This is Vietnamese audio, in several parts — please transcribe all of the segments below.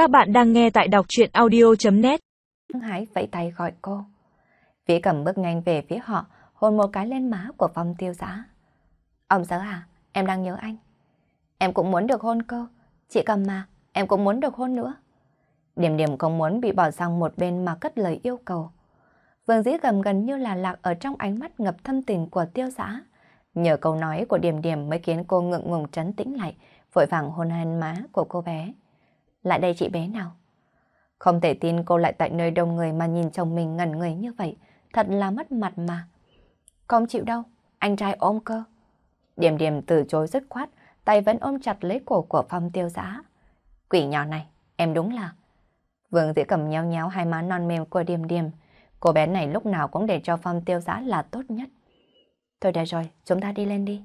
Các bạn đang nghe tại đọc chuyện audio.net Hái vẫy tay gọi cô. Vĩ cầm bước nhanh về phía họ, hôn một cái lên má của phong tiêu giã. Ông sớ à, em đang nhớ anh. Em cũng muốn được hôn cơ. Chị cầm mà, em cũng muốn được hôn nữa. Điểm điểm không muốn bị bỏ sang một bên mà cất lời yêu cầu. Vương dĩ cầm gần như là lạc ở trong ánh mắt ngập thâm tình của tiêu giã. Nhờ câu nói của điểm điểm mới khiến cô ngượng ngùng trấn tĩnh lại, vội vàng hôn lên má của cô bé. Lại đây chị bé nào. Không thể tin cô lại tại nơi đông người mà nhìn chồng mình ngẩn người như vậy, thật là mất mặt mà. Không chịu đâu, anh trai ôm cơ. Điểm điểm từ chối dứt khoát, tay vẫn ôm chặt lấy cổ của Phong tiêu giã. Quỷ nhỏ này, em đúng là... Vương dĩ cầm nhéo nhéo hai má non mềm của điểm điểm. Cô bé này lúc nào cũng để cho Phong tiêu giã là tốt nhất. Thôi đã rồi, chúng ta đi lên đi.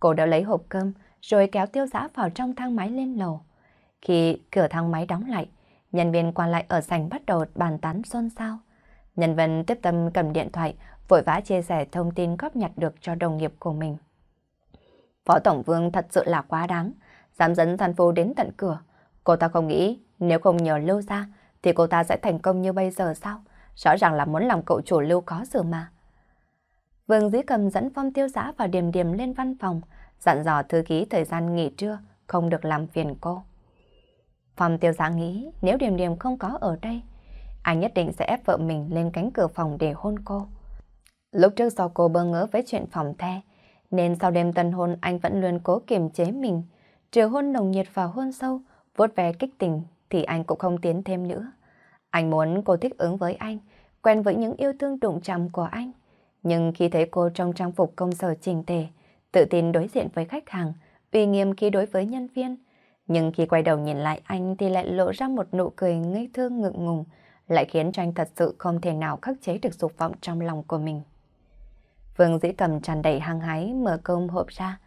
Cô đã lấy hộp cơm, rồi kéo tiêu giã vào trong thang máy lên lầu. Khi cửa thang máy đóng lại, nhân viên quan lại ở sảnh bắt đầu bàn tán xôn xao. Nhân viên tiếp tâm cầm điện thoại, vội vã chia sẻ thông tin góp nhặt được cho đồng nghiệp của mình. Phó Tổng Vương thật sự là quá đáng, dám dẫn San Phu đến tận cửa. Cô ta không nghĩ nếu không nhờ Lưu ra thì cô ta sẽ thành công như bây giờ sao? Rõ ràng là muốn làm cậu chủ Lưu có sự mà. Vương Dĩ Cầm dẫn Phong Tiêu Giã và Điềm Điềm lên văn phòng, dặn dò thư ký thời gian nghỉ trưa, không được làm phiền cô. Phòng Tiêu Giã nghĩ nếu Điềm Điềm không có ở đây, anh nhất định sẽ ép vợ mình lên cánh cửa phòng để hôn cô. Lúc trước do cô bơ ngỡ với chuyện phòng the, nên sau đêm tân hôn anh vẫn luôn cố kiềm chế mình, trừ hôn nồng nhiệt và hôn sâu, vuốt ve kích tình thì anh cũng không tiến thêm nữa. Anh muốn cô thích ứng với anh, quen với những yêu thương đụng chạm của anh. Nhưng khi thấy cô trong trang phục công sở chỉnh tề, tự tin đối diện với khách hàng, uy nghiêm khi đối với nhân viên, nhưng khi quay đầu nhìn lại anh thì lại lộ ra một nụ cười ngây thơ ngượng ngùng, lại khiến cho anh thật sự không thể nào khắc chế được dục vọng trong lòng của mình. Vương dĩ cầm tràn đầy hăng hái mở cơm hộp ra.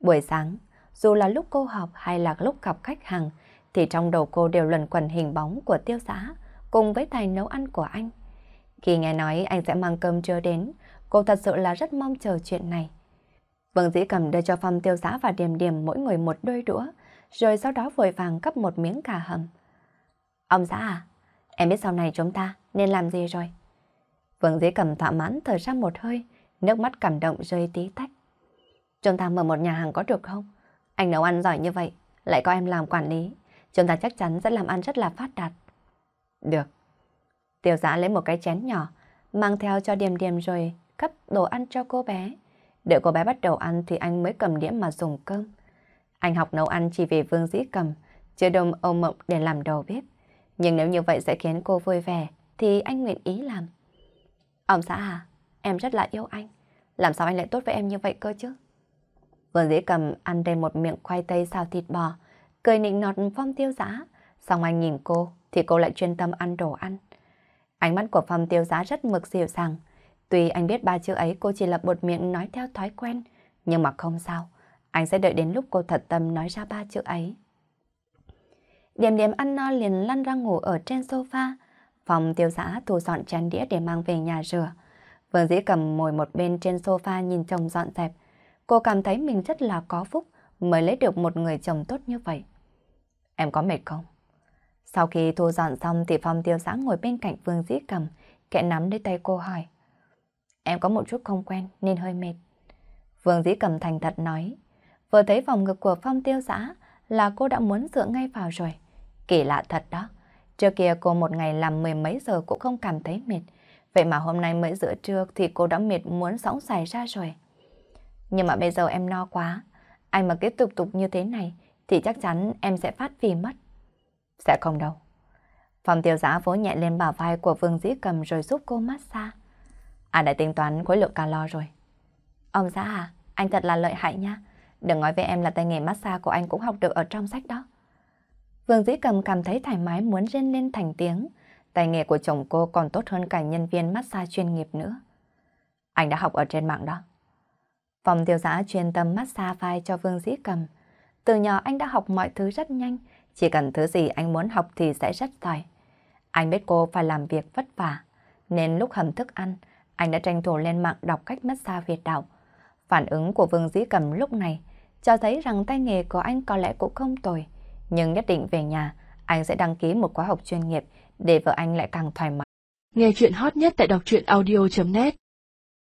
Buổi sáng, dù là lúc cô học hay là lúc gặp khách hàng, thì trong đầu cô đều luẩn quẩn hình bóng của tiêu xã cùng với tài nấu ăn của anh. Khi nghe nói anh sẽ mang cơm trưa đến, cô thật sự là rất mong chờ chuyện này. Vương dĩ cầm đưa cho Phong tiêu xã và điểm điểm mỗi người một đôi đũa, rồi sau đó vội vàng cấp một miếng cà hầm. Ông xã à, em biết sau này chúng ta nên làm gì rồi? Vương dĩ cầm thỏa mãn thở ra một hơi, nước mắt cảm động rơi tí tách. Chúng ta mở một nhà hàng có được không? Anh nấu ăn giỏi như vậy, lại có em làm quản lý. Chúng ta chắc chắn sẽ làm ăn rất là phát đạt. Được. tiểu giã lấy một cái chén nhỏ, mang theo cho Điềm Điềm rồi cấp đồ ăn cho cô bé. Đợi cô bé bắt đầu ăn thì anh mới cầm đĩa mà dùng cơm. Anh học nấu ăn chỉ vì Vương Dĩ cầm, chưa đông âu mộng để làm đầu bếp. Nhưng nếu như vậy sẽ khiến cô vui vẻ, thì anh nguyện ý làm. Ông xã à, em rất là yêu anh. Làm sao anh lại tốt với em như vậy cơ chứ? Vương Dĩ cầm ăn đầy một miệng khoai tây xào thịt bò, cười nịnh nọt phong tiêu giã. Xong anh nhìn cô, thì cô lại chuyên tâm ăn đồ ăn. Ánh mắt của phong tiêu giá rất mực dịu dàng. Tuy anh biết ba chữ ấy cô chỉ là bột miệng nói theo thói quen, nhưng mà không sao. Anh sẽ đợi đến lúc cô thật tâm nói ra ba chữ ấy. Điểm điểm ăn no liền lăn ra ngủ ở trên sofa. Phòng tiêu giã thu dọn chén đĩa để mang về nhà rửa. Vương dĩ cầm ngồi một bên trên sofa nhìn chồng dọn dẹp. Cô cảm thấy mình rất là có phúc mới lấy được một người chồng tốt như vậy. Em có mệt không? Sau khi thu dọn xong thì phòng tiêu giã ngồi bên cạnh Vương dĩ cầm, kẹ nắm lấy tay cô hỏi. Em có một chút không quen nên hơi mệt. Vương dĩ cầm thành thật nói. Vừa thấy vòng ngực của Phong tiêu giã là cô đã muốn dựa ngay vào rồi. Kỳ lạ thật đó. Trước kia cô một ngày làm mười mấy giờ cũng không cảm thấy mệt. Vậy mà hôm nay mới giữa trưa thì cô đã mệt muốn sóng xài ra rồi. Nhưng mà bây giờ em no quá. Anh mà tiếp tục tục như thế này thì chắc chắn em sẽ phát vì mất. Sẽ không đâu. Phòng tiêu giá vỗ nhẹ lên bả vai của Vương Dĩ Cầm rồi giúp cô massage. À đã tính toán khối lượng calo rồi. Ông xã à, anh thật là lợi hại nha. Đừng nói với em là tay nghề massage của anh cũng học được ở trong sách đó. Vương Dĩ Cầm cảm thấy thoải mái muốn rên lên thành tiếng. Tay nghề của chồng cô còn tốt hơn cả nhân viên massage chuyên nghiệp nữa. Anh đã học ở trên mạng đó. Phòng tiêu giã chuyên tâm massage vai cho Vương Dĩ Cầm. Từ nhỏ anh đã học mọi thứ rất nhanh, chỉ cần thứ gì anh muốn học thì sẽ rất giỏi. Anh biết cô phải làm việc vất vả, nên lúc hầm thức ăn, anh đã tranh thủ lên mạng đọc cách massage Việt đạo. Phản ứng của Vương Dĩ Cầm lúc này cho thấy rằng tay nghề của anh có lẽ cũng không tồi, nhưng nhất định về nhà, anh sẽ đăng ký một khóa học chuyên nghiệp để vợ anh lại càng thoải mái. Nghe chuyện hot nhất tại đọc truyện audio.net